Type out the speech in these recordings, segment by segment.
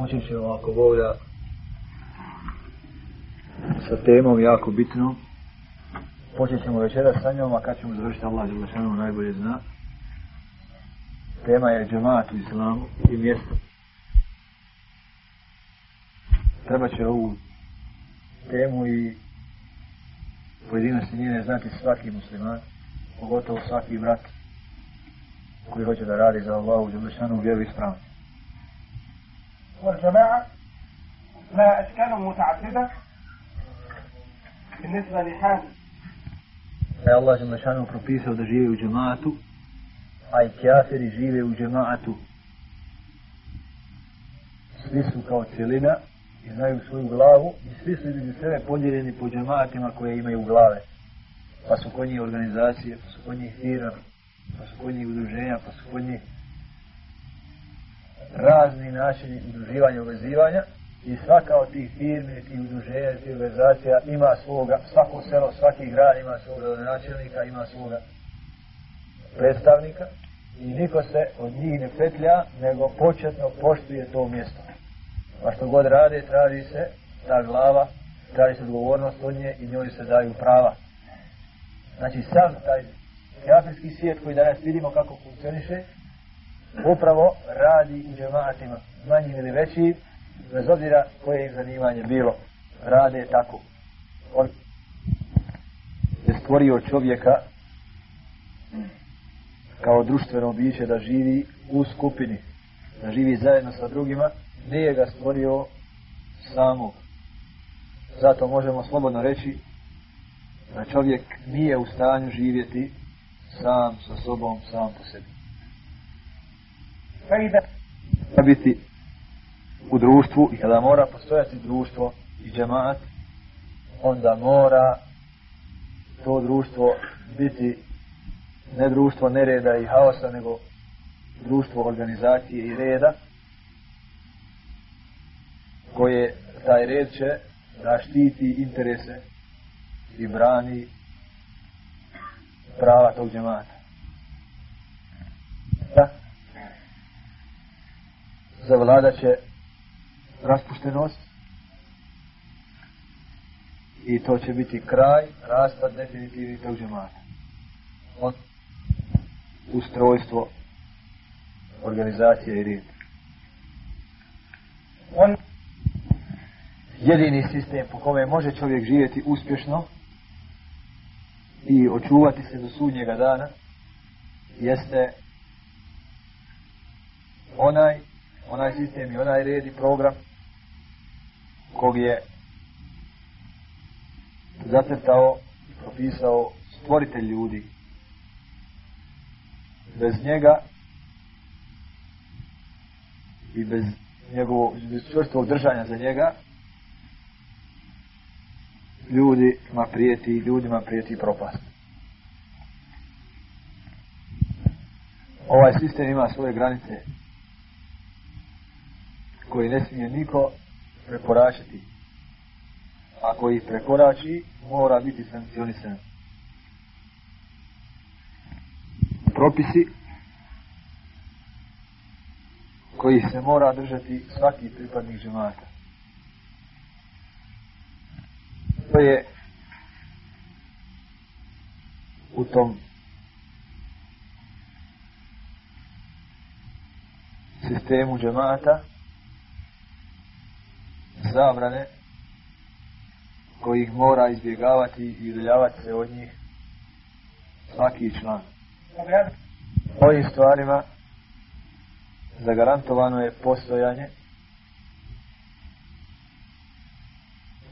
Počet ćemo ako Bog da sa temom jako bitnom. Počet ćemo večera sa njom, a kad ćemo završiti Allah Đelešanu najbolje zna. Tema je džemat u islamu i mjesto. Treba će ovu temu i pojedinosti njene znati svaki musliman, pogotovo svaki brat koji hoće da radi za Allahu Đelešanu vjeru ispravno. والجماعة لها أشكال متعددة بالنسبة لحال da je Allah Želešanu propisao da žive u džematu, a i kjafiri žive u džematu. Svi su kao cijelina i znaju svoju glavu i svi su između sebe podijeljeni po džematima koje imaju glave. Pa su kod njih organizacije, pa su kod njih firma, pa su kod njih udruženja, pa su kod njih razni načini udruživanja i uvezivanja i svaka od tih firmi, tih udruženja, tih organizacija ima svoga, svako selo, svaki grad ima svoga načelnika, ima svoga predstavnika i niko se od njih ne petlja, nego početno poštuje to mjesto. Pa što god rade, traži se ta glava, traži se odgovornost od nje i njoj se daju prava. Znači sam taj kafirski svijet koji danas vidimo kako funkcioniše, upravo radi u džematima, manjim ili većim, bez obzira koje im zanimanje bilo, rade tako. On je stvorio čovjeka kao društveno biće da živi u skupini, da živi zajedno sa drugima, nije ga stvorio samog. Zato možemo slobodno reći da čovjek nije u stanju živjeti sam sa sobom, sam po sebi biti u društvu i kada mora postojati društvo i džemaat, onda mora to društvo biti ne društvo nereda i haosa, nego društvo organizacije i reda, koje taj red će da štiti interese i brani prava tog džemata. Zavladat će raspuštenost i to će biti kraj, raspad definitivni tog džemata. On ustrojstvo organizacije i red. on jedini sistem po kome može čovjek živjeti uspješno i očuvati se do sudnjega dana jeste onaj onaj sistem i onaj red i program kog je zacrtao i propisao stvoritelj ljudi bez njega i bez njegovog bez čvrstog držanja za njega ljudima prijeti ljudima prijeti propast. Ovaj sistem ima svoje granice koji ne smije niko prekoračiti. Ako ih prekorači, mora biti sankcionisan. Propisi koji se mora držati svaki pripadnik džemata. To je u tom sistemu džemata zabrane kojih mora izbjegavati i udaljavati se od njih svaki član. Ovim stvarima zagarantovano je postojanje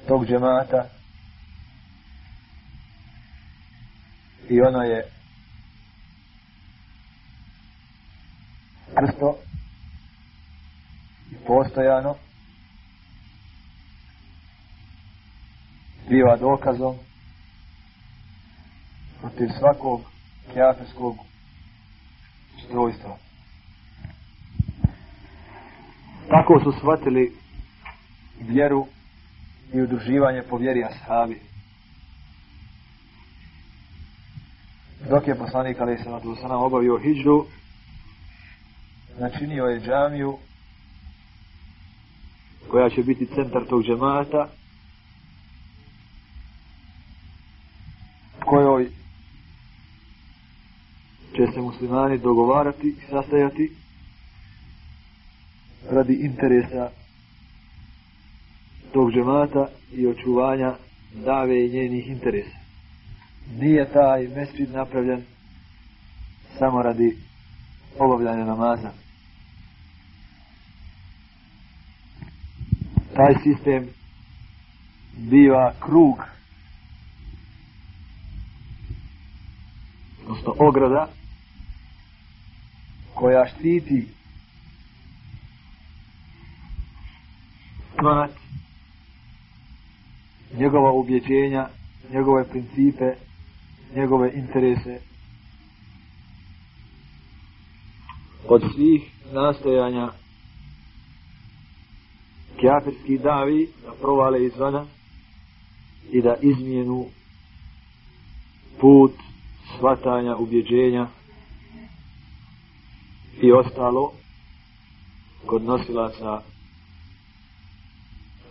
tog džemata i ono je krsto i postojano biva dokazom protiv svakog kjafirskog strojstva. Tako su shvatili vjeru i udruživanje po vjeri ashabi. Dok je poslanik Ali Salatu Wasalam obavio hijđu, načinio je džamiju koja će biti centar tog džemata, kojoj će se muslimani dogovarati i sastajati radi interesa tog džemata i očuvanja dave i njenih interesa. Nije taj mesčid napravljen samo radi obavljanja namaza. Taj sistem biva krug odnosno ograda koja štiti njegova ubjeđenja, njegove principe, njegove interese. Od svih nastojanja kjafirskih davi da provale izvana i da izmijenu put shvatanja, ubjeđenja i ostalo kod nosilaca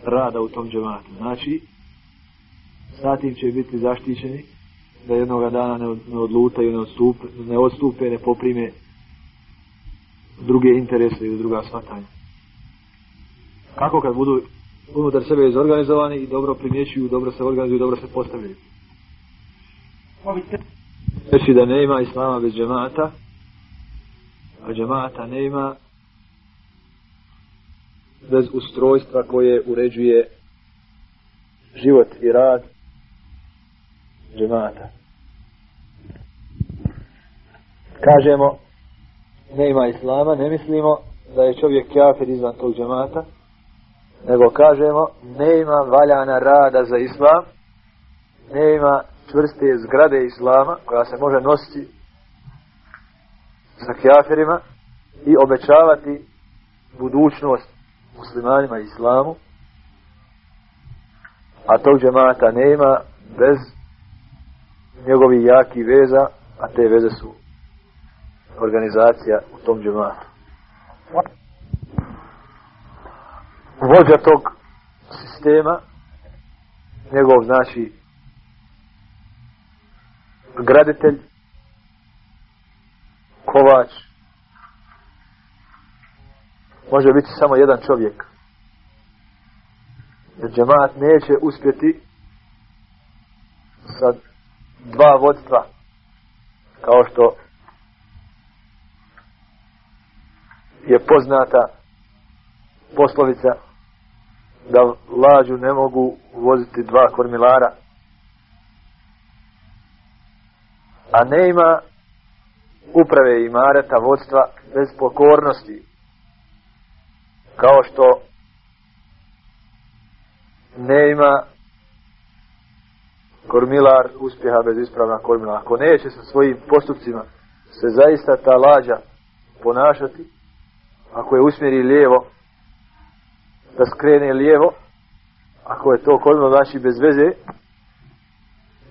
rada u tom džematu. Znači, satim će biti zaštićeni da jednoga dana ne, ne odlutaju, ne odstupe, ne odstupe, ne poprime druge interese ili druga shvatanja. Kako kad budu unutar sebe izorganizovani i dobro primjećuju, dobro se organizuju, dobro se postavljaju. Reći da nema islama bez džemata, a džemata nema bez ustrojstva koje uređuje život i rad džemata. Kažemo, nema islama, ne mislimo da je čovjek kafir izvan tog džemata, nego kažemo, nema valjana rada za islam, nema čvrste zgrade islama koja se može nositi sa kafirima i obećavati budućnost muslimanima i islamu, a tog džemata nema bez njegovih jakih veza, a te veze su organizacija u tom džematu. Vođa tog sistema, njegov znači graditelj, kovač, može biti samo jedan čovjek. Jer džemat neće uspjeti sa dva vodstva, kao što je poznata poslovica da lađu ne mogu voziti dva kormilara a ne ima uprave i mareta vodstva bez pokornosti kao što ne ima kormilar uspjeha bez ispravna kormila. Ako neće sa svojim postupcima se zaista ta lađa ponašati, ako je usmjeri lijevo, da skrene lijevo, ako je to kormilo znači bez veze,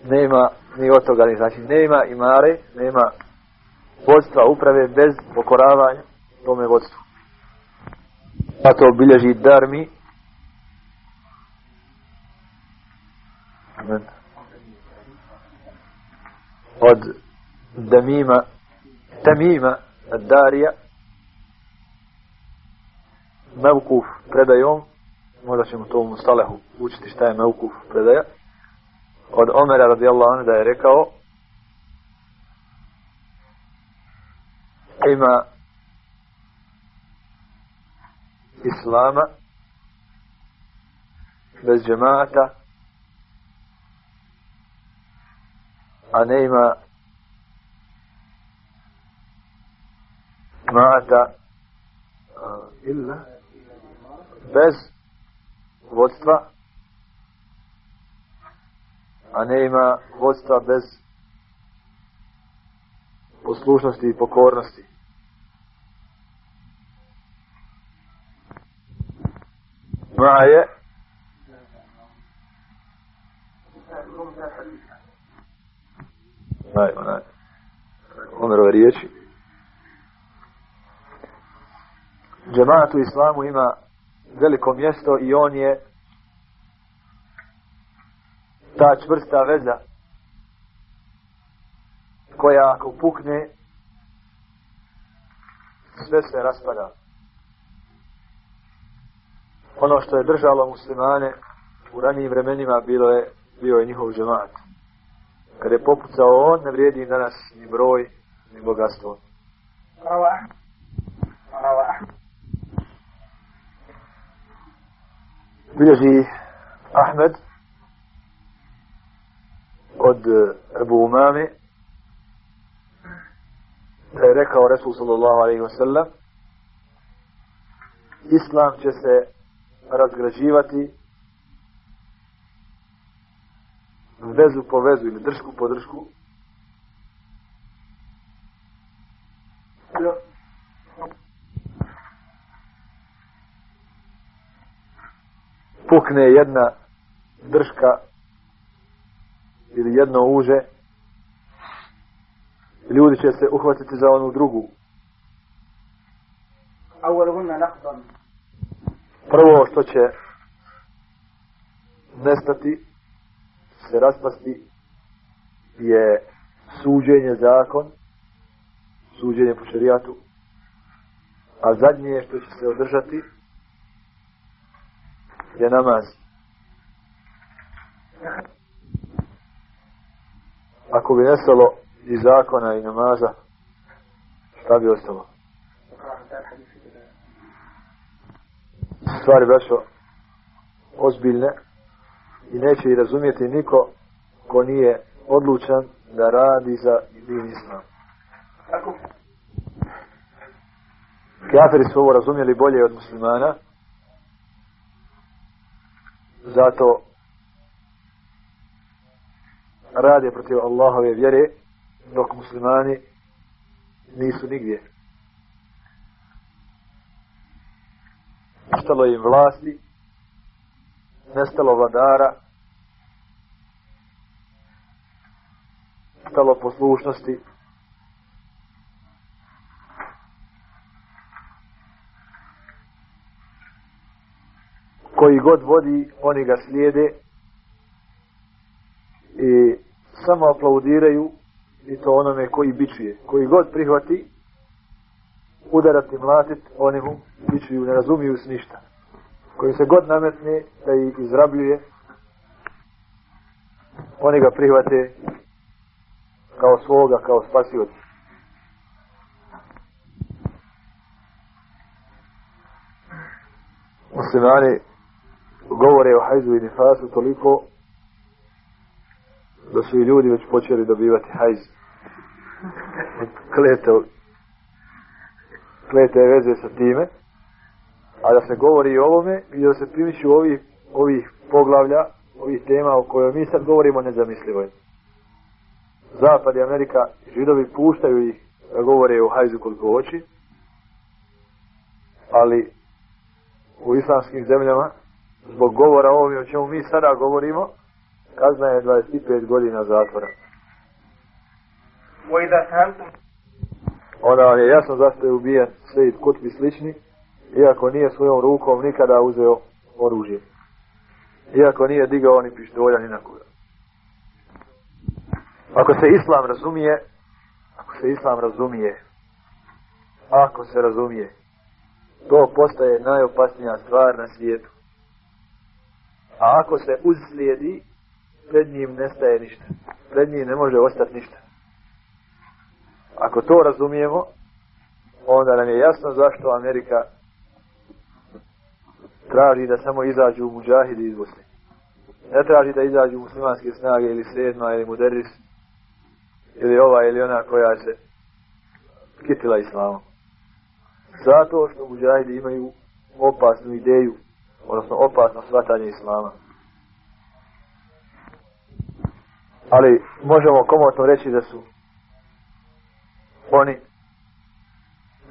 nema ni od toga, znači nema imare, nema vodstva uprave bez pokoravanja tome vodstvu. A to bilježi darmi od Damima Tamima Darija Mevkuf predajom možda ćemo to u Stalehu učiti šta je Mevkuf predaja. Od Omera radijallahu anhu da je rekao ima islama bez džemata a ne ima džemata illa bez vodstva a ne ima vodstva bez poslušnosti i pokornosti. Je Aj, onaj, Omerove riječi. Džemat u islamu ima veliko mjesto i on je ta čvrsta veza koja ako pukne sve se raspada. Ono što je držalo muslimane u ranijim vremenima bilo je, bio je njihov džemat. Kada je popucao on, ne vrijedi danas ni broj, ni bogatstvo. Bilježi Ahmed od Ebu Umame da je rekao Resul sallallahu alaihi wa sallam Islam će se razgrađivati vezu po vezu ili držku po držku pukne jedna drška ili jedno uže. Ljudi će se uhvatiti za onu drugu prvo što će nestati se raspasti je suđenje zakon suđenje po šerijatu a zadnje što će se održati je namaz. Ako bi nestalo i zakona i namaza šta bi ostalo stvari braćo ozbiljne i neće i razumijeti niko ko nije odlučan da radi za din islam. Kafiri su ovo razumjeli bolje od muslimana, zato rade protiv Allahove vjere, dok muslimani nisu nigdje. Nestalo im vlasti, nestalo vladara, nestalo poslušnosti, koji god vodi, oni ga slijede i samo aplaudiraju i to onome koji bičuje. Koji god prihvati, udarati, mlatit, oni mu bičuju, ne razumiju s ništa. Koji se god nametne da ih izrabljuje, oni ga prihvate kao svoga, kao spasioca. Muslimani govore o hajzu i nifasu toliko da su i ljudi već počeli dobivati hajz. Klete, klete veze sa time. A da se govori i ovome i da se primišu ovih, ovih poglavlja, ovih tema o kojoj mi sad govorimo nezamislivo je. Zapad i Amerika, židovi puštaju ih da govore o hajzu koliko ali u islamskim zemljama zbog govora o ovome o čemu mi sada govorimo, kazna je 25 godina zatvora. Onda vam je jasno zašto je ubijen Sejid Kutbi slični, iako nije svojom rukom nikada uzeo oružje. Iako nije digao ni pištolja ni na kuda. Ako se islam razumije, ako se islam razumije, ako se razumije, to postaje najopasnija stvar na svijetu. A ako se uzslijedi, pred njim nestaje ništa. Pred njim ne može ostati ništa. Ako to razumijemo, onda nam je jasno zašto Amerika traži da samo izađu u muđahidi iz Bosne. Ne traži da izađu muslimanske snage ili sedma ili muderis ili ova ili ona koja se kitila islamom. Zato što muđahidi imaju opasnu ideju, odnosno opasno shvatanje islama. Ali možemo komotno reći da su oni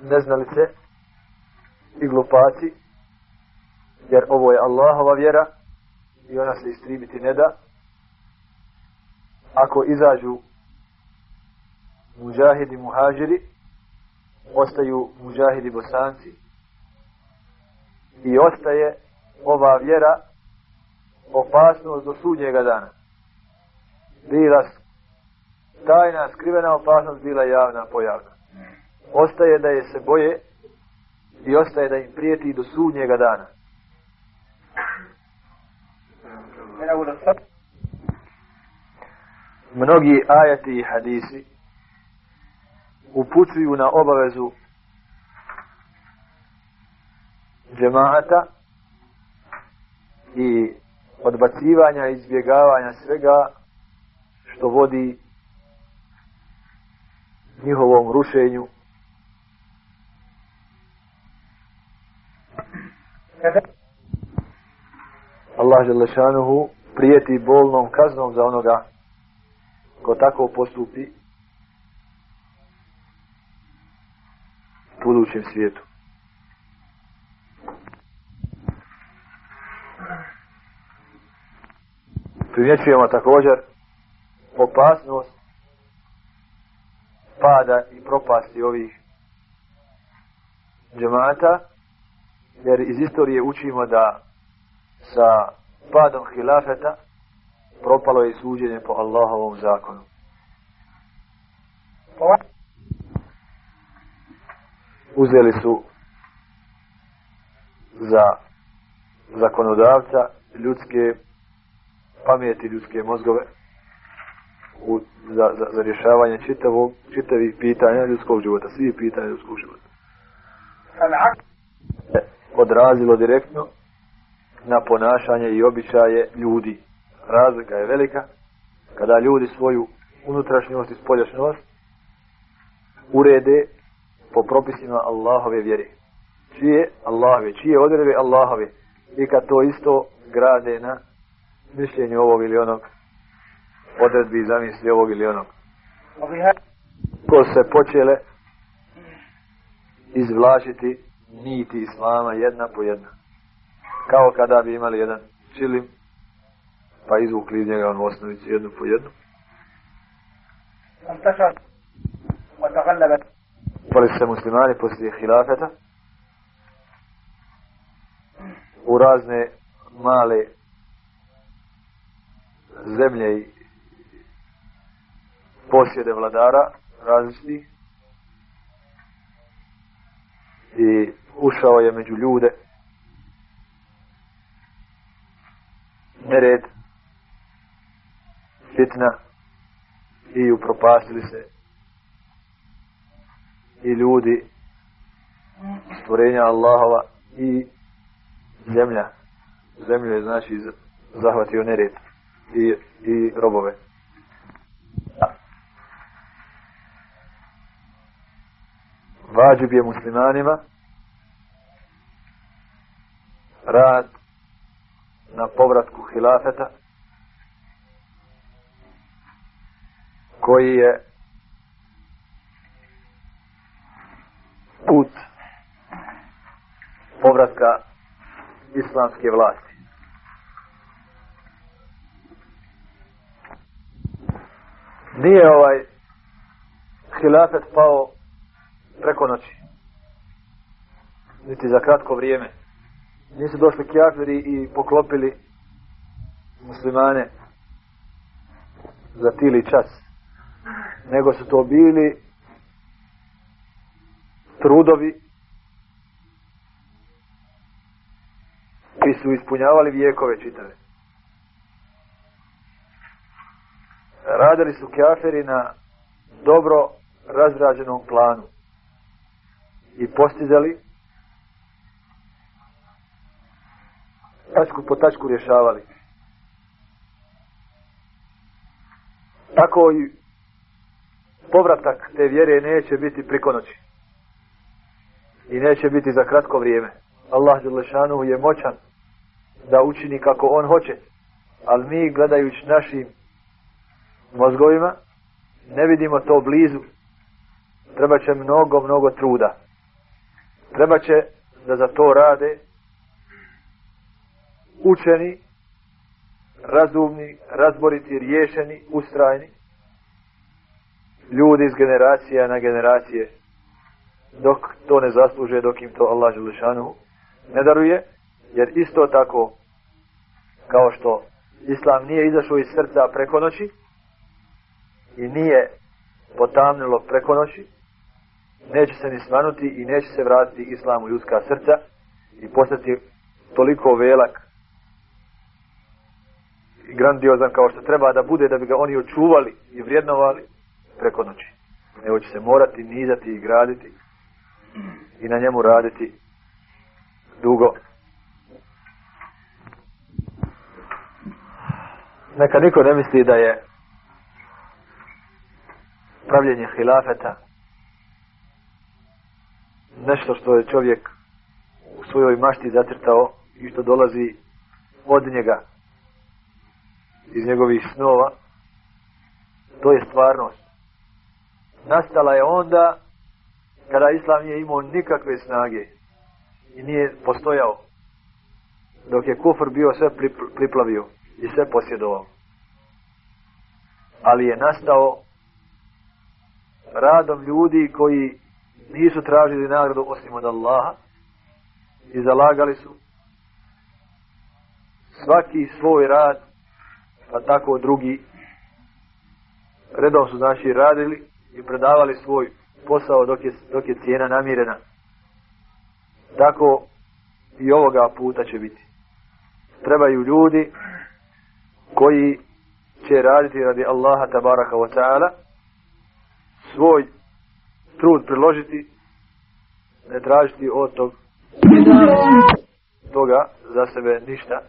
neznalice i glupaci, jer ovo je Allahova vjera i ona se istribiti ne da. Ako izađu muđahidi muhađiri, ostaju muđahidi bosanci i ostaje ova vjera opasnost do sudnjega dana. Bila tajna, skrivena opasnost, bila javna, pojavna. Ostaje da je se boje i ostaje da im prijeti do sudnjega dana. Mnogi ajati i hadisi upućuju na obavezu džemaata i odbacivanja izbjegavanja svega što vodi njihovom rušenju Allah Želešanuhu prijeti bolnom kaznom za onoga ko tako postupi budućem svijetu. Primjećujemo također opasnost pada i propasti ovih džemata, jer iz istorije učimo da sa padom hilafeta propalo je suđenje po Allahovom zakonu. Uzeli su za zakonodavca ljudske pameti, ljudske mozgove u, za, za, za rješavanje čitavog, čitavih pitanja ljudskog života, svih pitanja ljudskog života. Odrazilo direktno na ponašanje i običaje ljudi. Razlika je velika kada ljudi svoju unutrašnjost i spoljašnjost urede po propisima Allahove vjere. Čije Allahove, čije odrebe Allahove i kad to isto grade na mišljenju ovog ili onog odredbi i zamisli ovog ili onog. Ko se počele izvlačiti niti Islama jedna po jedna kao kada bi imali jedan čilim, pa izvukli iz njega on osnovicu jednu po jednu. Pali se muslimani poslije hilafeta u razne male zemlje i posjede vladara različitih i ušao je među ljude nered, fitna i upropastili se i ljudi stvorenja Allahova i zemlja. Zemlju je znači zahvatio nered i, i robove. Vađib je muslimanima rad na povratku hilafeta koji je put povratka islamske vlasti. Nije ovaj hilafet pao preko noći. Niti za kratko vrijeme nisu došli kjafiri i poklopili muslimane za tili čas. Nego su to bili trudovi koji su ispunjavali vijekove čitave. Radili su kjaferi na dobro razrađenom planu i postizali tačku po tačku rješavali. Tako i povratak te vjere neće biti priko noći. I neće biti za kratko vrijeme. Allah Đelešanu je moćan da učini kako on hoće. Ali mi gledajući našim mozgovima ne vidimo to blizu. Treba će mnogo, mnogo truda. Treba će da za to rade učeni, razumni, razboriti, riješeni, ustrajni, ljudi iz generacija na generacije, dok to ne zasluže, dok im to Allah Želešanu ne daruje, Jer isto tako, kao što Islam nije izašao iz srca preko noći i nije potamnilo preko noći, neće se ni svanuti i neće se vratiti Islam u ljudska srca i postati toliko velak i grandiozan kao što treba da bude da bi ga oni očuvali i vrijednovali preko noći. Nego će se morati nizati i graditi i na njemu raditi dugo. Neka niko ne misli da je pravljenje hilafeta nešto što je čovjek u svojoj mašti zacrtao i što dolazi od njega iz njegovih snova to je stvarnost. Nastala je onda kada islam nije imao nikakve snage i nije postojao dok je kufr bio sve priplavio i sve posjedovao. Ali je nastao radom ljudi koji nisu tražili nagradu osim od Allaha i zalagali su svaki svoj rad pa tako drugi redom su znači radili i predavali svoj posao dok je, dok je cijena namirena. Tako i ovoga puta će biti. Trebaju ljudi koji će raditi radi Allaha tabaraka wa ta'ala svoj trud priložiti ne tražiti od tog toga za sebe ništa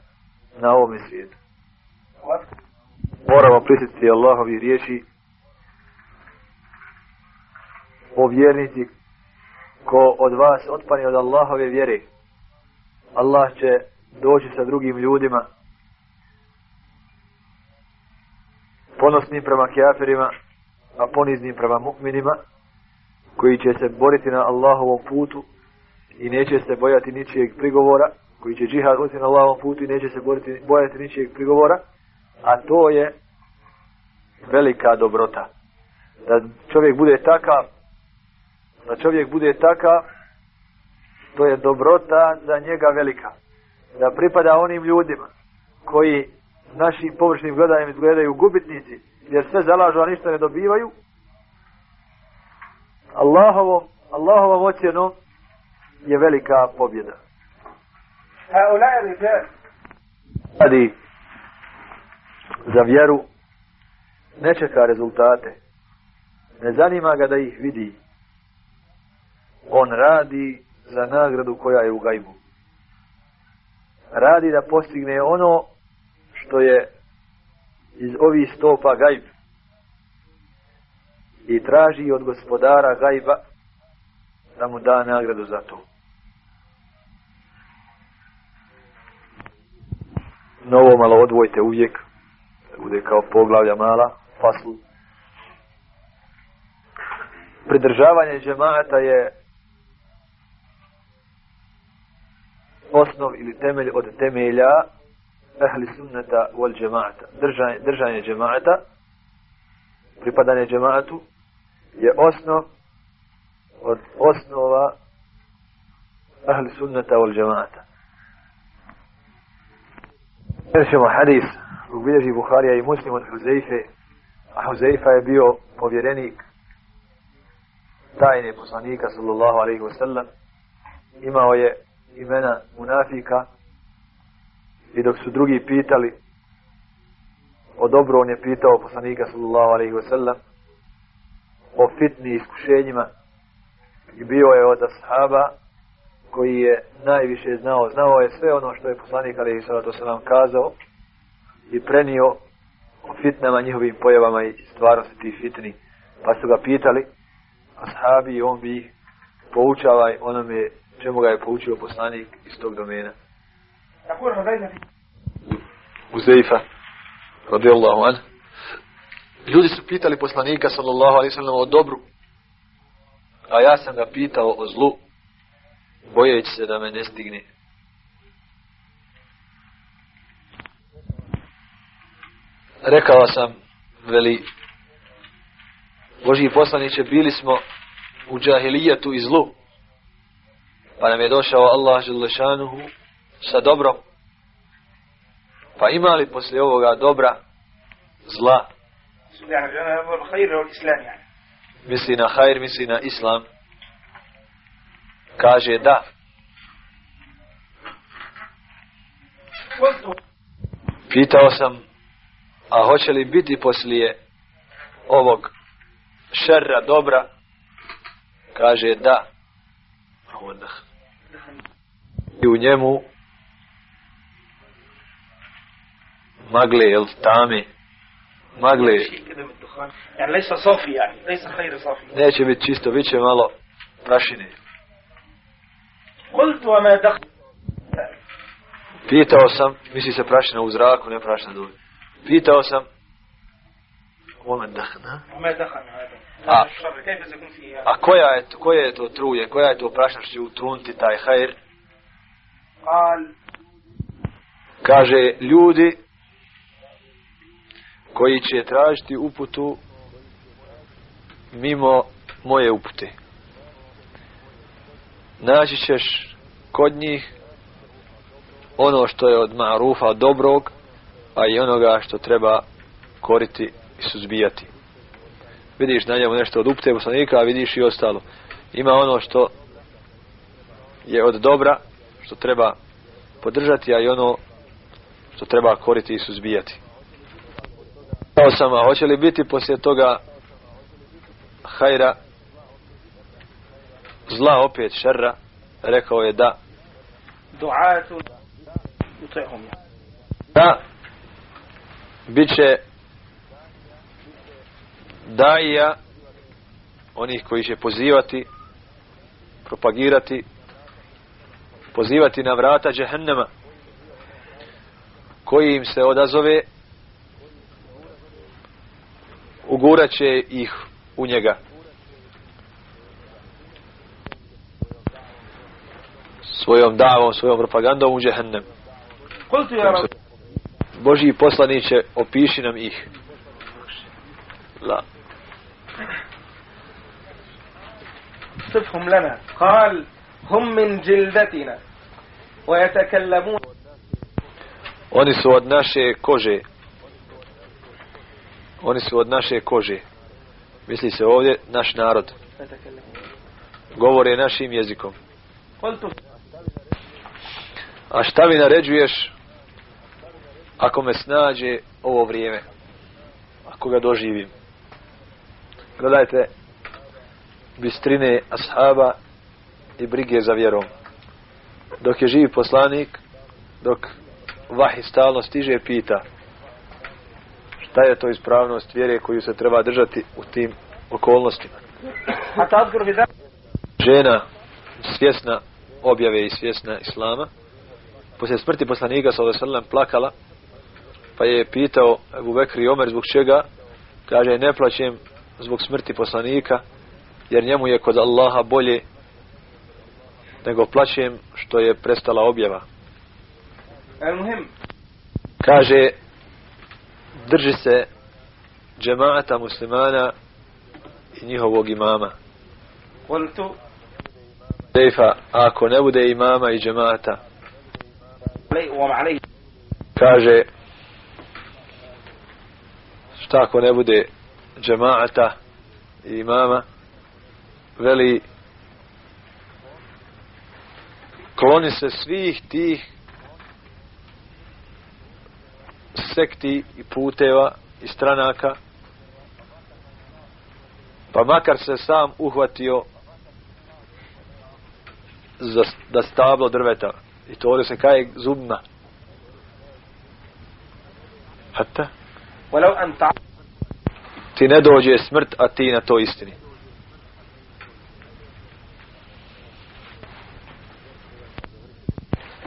na ovom svijetu. Moramo prisjetiti Allahovi riječi o ko od vas otpani od Allahove vjere. Allah će doći sa drugim ljudima ponosnim prema kjafirima a poniznim prema mu'minima koji će se boriti na Allahovom putu i neće se bojati ničijeg prigovora koji će džihad voditi na Allahovom putu i neće se boriti, bojati ničijeg prigovora a to je velika dobrota. Da čovjek bude takav da čovjek bude takav to je dobrota za njega velika. Da pripada onim ljudima koji našim površnim gledanjem izgledaju gubitnici jer sve zalažu a ništa ne dobivaju Allahovom Allahovom ocjenom je velika pobjeda. Radi za vjeru ne čeka rezultate. Ne zanima ga da ih vidi. On radi za nagradu koja je u gajbu. Radi da postigne ono što je iz ovih stopa gajb i traži od gospodara gajba da mu da nagradu za to. Novo malo odvojte uvijek, bude kao poglavlja mala, faslu. Pridržavanje džemata je osnov ili temelj od temelja ehli sunneta wal džemata. Držanje, držanje džemata, pripadanje džematu, je osnov od osnova ehli sunneta wal džemata. Ćemo hadis u bilježi Buharija i Muslim od Huzeife, a Huzeifa je bio povjerenik tajne poslanika sallallahu alaihi wa sallam. Imao je imena munafika i dok su drugi pitali o dobro on je pitao poslanika sallallahu alaihi wa sallam o fitni iskušenjima i bio je od ashaba koji je najviše znao znao je sve ono što je poslanik alaihi sallatu sallam kazao i prenio o fitnama njihovim pojavama i stvarnosti tih fitni. Pa su ga pitali ashabi i on bi ih poučavaj onome čemu ga je poučio poslanik iz tog domena. Uzeifa radijallahu an ljudi su pitali poslanika sallallahu alaihi sallam o dobru a ja sam ga pitao o zlu bojeći se da me ne stigne rekao sam veli Božji poslaniće bili smo u džahilijetu i zlu pa nam je došao Allah želešanuhu sa dobrom. Pa ima li poslije ovoga dobra zla? islam yani. Misli na hajr, misli na islam. Kaže da. Pitao sam, a hoće li biti poslije ovog šerra dobra? Kaže da. I u njemu magle, jel, tame, magli. Neće biti čisto, bit će malo prašine. Pitao sam, misli se prašina u zraku, ne prašina dulje. Pitao sam, Omen dahna. A, a koja je, koje je to truje, koja je to prašina što će utrunti taj hajr? Kaže, ljudi koji će tražiti uputu mimo moje upute. Naći ćeš kod njih ono što je od marufa dobrog, a i onoga što treba koriti i suzbijati. Vidiš na njemu nešto od upute poslanika, a vidiš i ostalo. Ima ono što je od dobra, što treba podržati, a i ono što treba koriti i suzbijati sam, a hoće li biti poslije toga hajra zla opet šerra? Rekao je da. Da, bit će daija onih koji će pozivati, propagirati, pozivati na vrata džehennema koji im se odazove ugurat će ih u njega. Svojom davom, svojom propagandom u džehennem. قلت يا رب Božji poslaniće, opiši nam ih. La. صفهم لنا قال هم من جلدتنا ويتكلمون Oni su od naše kože. oni su od naše kože. Misli se ovdje naš narod. Govore našim jezikom. A šta mi naređuješ ako me snađe ovo vrijeme? Ako ga doživim. Gledajte bistrine ashaba i brige za vjerom. Dok je živ poslanik, dok vahi stalno stiže, pita – šta je to ispravnost vjere koju se treba držati u tim okolnostima. Žena svjesna objave i svjesna islama poslije smrti poslanika sallallahu plakala pa je pitao Abu Bekri i Omer zbog čega kaže ne plaćem zbog smrti poslanika jer njemu je kod Allaha bolje nego plaćem što je prestala objava. Kaže drži se džemaata muslimana i njihovog imama. Dejfa, ako ne bude imama i džemaata, kaže, šta ako ne bude džemaata i imama, veli, kloni se svih tih sekti i puteva i stranaka. Pa makar se sam uhvatio za, da stablo drveta. I to ovdje se kaje zubna hata ti ne dođe smrt a ti na to istini.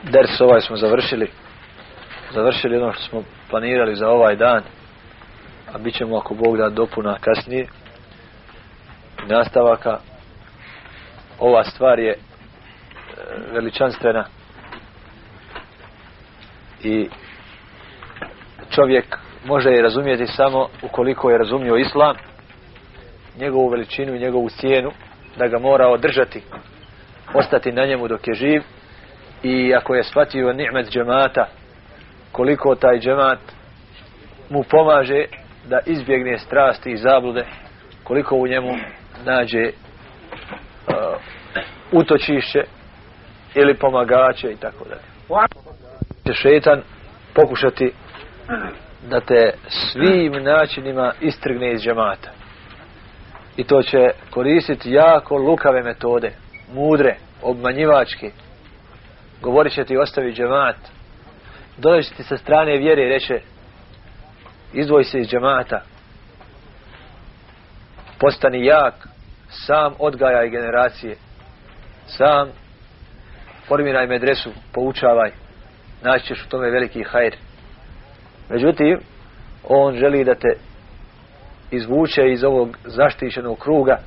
Ders ovaj smo završili. Završili ono što smo planirali za ovaj dan. A bit ćemo ako Bog da dopuna kasnije. Nastavaka. Ova stvar je e, veličanstvena. I čovjek može je razumjeti samo ukoliko je razumio islam, njegovu veličinu i njegovu cijenu, da ga mora održati, ostati na njemu dok je živ i ako je shvatio ni'met džemata koliko taj džemat mu pomaže da izbjegne strasti i zablude koliko u njemu nađe uh, utočišće ili pomagače i tako dalje. Šetan pokušati da te svim načinima istrgne iz džemata. I to će koristiti jako lukave metode, mudre, obmanjivačke. Govorit će ti ostavi džemat. Dođe ti sa strane vjere i reće izdvoj se iz džemata. Postani jak, sam odgajaj generacije. Sam formiraj medresu, poučavaj. Naći ćeš u tome veliki hajr. Međutim, on želi da te izvuče iz ovog zaštićenog kruga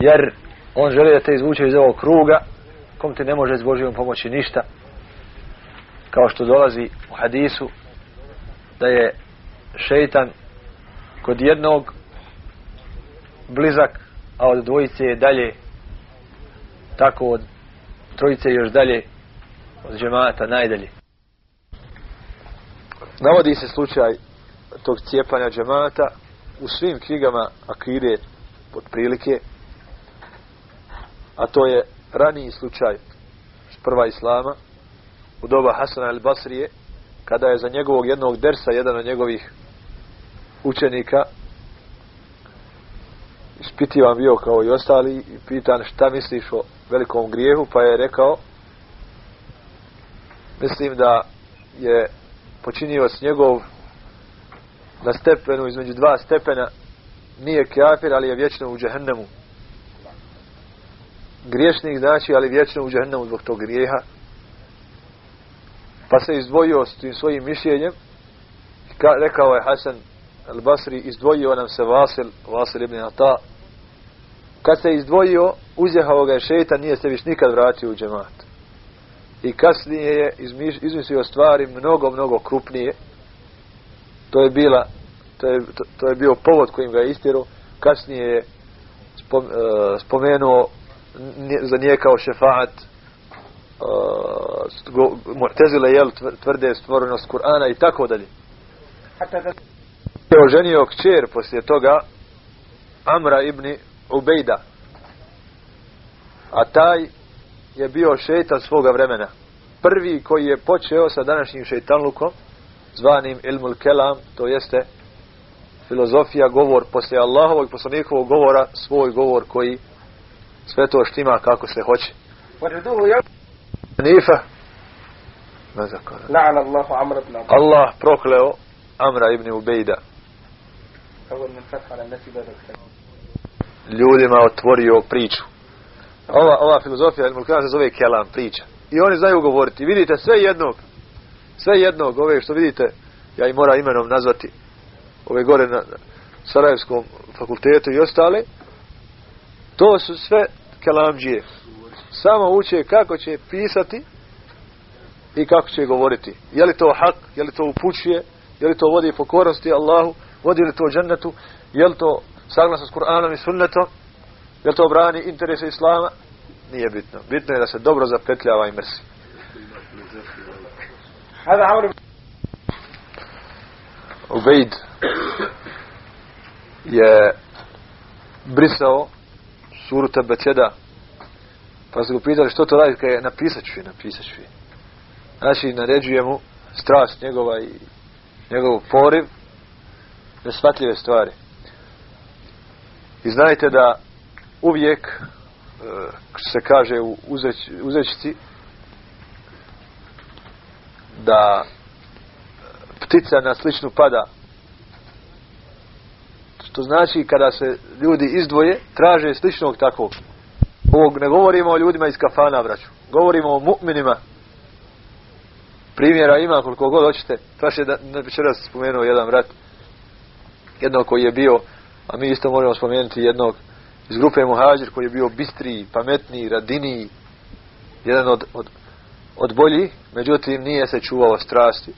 jer on želi da te izvuče iz ovog kruga kom ti ne može s Božijom pomoći ništa kao što dolazi u hadisu da je šeitan kod jednog blizak a od dvojice je dalje tako od trojice još dalje od džemata najdalje. Navodi se slučaj tog cijepanja džemata u svim knjigama akide pod prilike a to je raniji slučaj prva islama u doba Hasana al Basrije kada je za njegovog jednog dersa jedan od njegovih učenika ispitivan bio kao i ostali i pitan šta misliš o velikom grijehu? Pa je rekao mislim da je počinio s njegov na stepenu između dva stepena nije kafir ali je vječno u džehennemu griješnik znači ali vječno u zbog tog grijeha. Pa se izdvojio s tim svojim mišljenjem. Ka, rekao je Hasan al-Basri izdvojio nam se Vasil Vasil ibn Ata. Kad se izdvojio uzjehao ga je šeitan nije se viš nikad vratio u džemat. I kasnije je izmislio stvari mnogo mnogo krupnije. To je bila to je, to, to je bio povod kojim ga je istjeru kasnije je uh, spomenuo za nije kao šefaat uh, Mu'tezile jel tvrde stvorenost Kur'ana i tako dalje. Je oženio kćer poslije toga Amra ibn Ubejda. A taj je bio šeitan svoga vremena. Prvi koji je počeo sa današnjim šeitanlukom zvanim ilmul kelam to jeste filozofija govor poslije Allahovog poslanikovog govora svoj govor koji sve to štima kako se hoće. Nifa. Allah prokleo Amra ibn Ubejda. Ljudima otvorio priču. Ova, ova filozofija se zove kelam priča. I oni znaju govoriti. Vidite sve jednog. Sve jednog. Ove što vidite, ja i moram imenom nazvati. Ove gore na Sarajevskom fakultetu i ostale. To su sve kelamđije. Samo uče kako će pisati i kako će govoriti. Je li to hak, je li to upućuje, je li to vodi pokornosti Allahu, vodi li to džennetu, je li to saglasno s Kur'anom i sunnetom, je li to brani interese Islama, nije bitno. Bitno je da se dobro zapetljava i mrsi. Ubejd je brisao suru Tebetjeda pa su ga pitali što to radi kada je napisat ću je, napisat ću je. Znači naređuje mu strast njegova i njegov poriv nesvatljive stvari. I znajte da uvijek e, se kaže u uzeć, uzećici da ptica na sličnu pada što znači kada se ljudi izdvoje traže sličnog takvog. Ovog ne govorimo o ljudima iz kafana braću. Govorimo o mu'minima. Primjera ima koliko god hoćete. Baš je večeras spomenuo jedan brat. Jednog koji je bio a mi isto možemo spomenuti jednog iz grupe Muhađir koji je bio bistriji, pametniji, radiniji. Jedan od, od, od boljih međutim nije se čuvao strasti.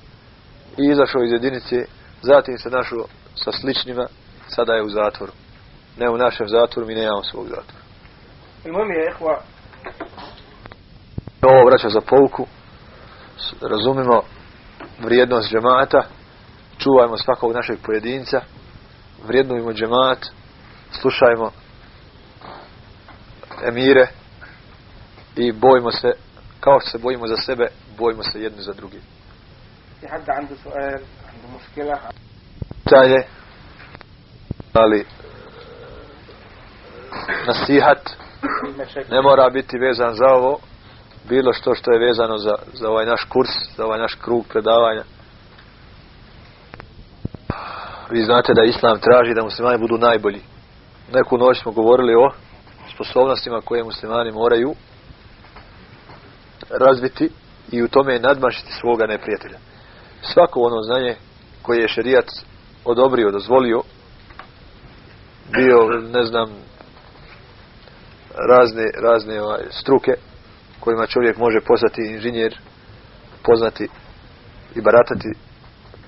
I izašao iz jedinice zatim se našao sa sličnima sada je u zatvoru. Ne u našem zatvoru, mi nemamo svog zatvora. Imam je ehva. Ovo vraća za pouku. Razumimo vrijednost džemata. Čuvajmo svakog našeg pojedinca. Vrijednujemo džemat. Slušajmo emire i bojimo se kao što se bojimo za sebe bojimo se jedni za drugi. Pitanje ali nasihat ne mora biti vezan za ovo bilo što što je vezano za, za ovaj naš kurs, za ovaj naš krug predavanja. Vi znate da Islam traži da muslimani budu najbolji. Neku noć smo govorili o sposobnostima koje muslimani moraju razviti i u tome nadmašiti svoga neprijatelja. Svako ono znanje koje je šerijat odobrio, dozvolio, bio, ne znam, razne, razne ovaj, struke kojima čovjek može postati inženjer, poznati i baratati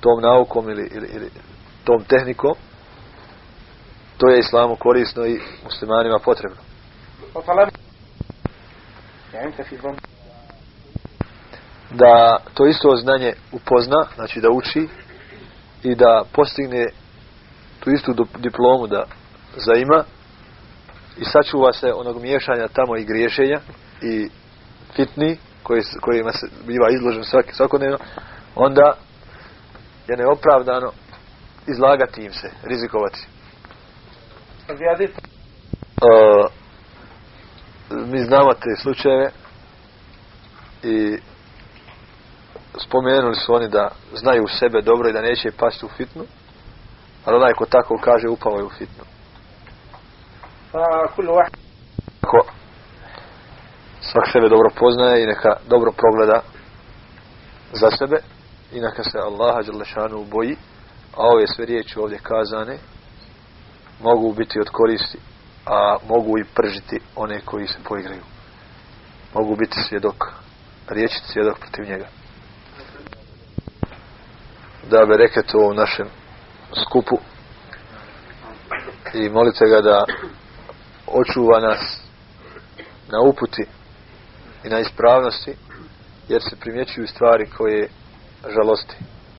tom naukom ili, ili, ili tom tehnikom, to je islamu korisno i muslimanima potrebno. Da to isto znanje upozna, znači da uči i da postigne tu istu diplomu da zajima i sačuva se onog miješanja tamo i griješenja i fitni koji, kojima se biva izložen svaki, svakodnevno, onda je neopravdano izlagati im se, rizikovati. Uh, mi znamo te slučajeve i spomenuli su oni da znaju sebe dobro i da neće pasti u fitnu, ali onaj ko tako kaže upao je u fitnu. فكل واحد Ko svak sebe dobro poznaje i neka dobro progleda za sebe i neka se Allaha Đalešanu boji, a ove sve riječi ovdje kazane mogu biti od koristi, a mogu i pržiti one koji se poigraju. Mogu biti svjedok, riječi svjedok protiv njega. Da be reket u ovom našem skupu i molite ga da očuva nas na uputi i na ispravnosti jer se primjećuju stvari koje žalosti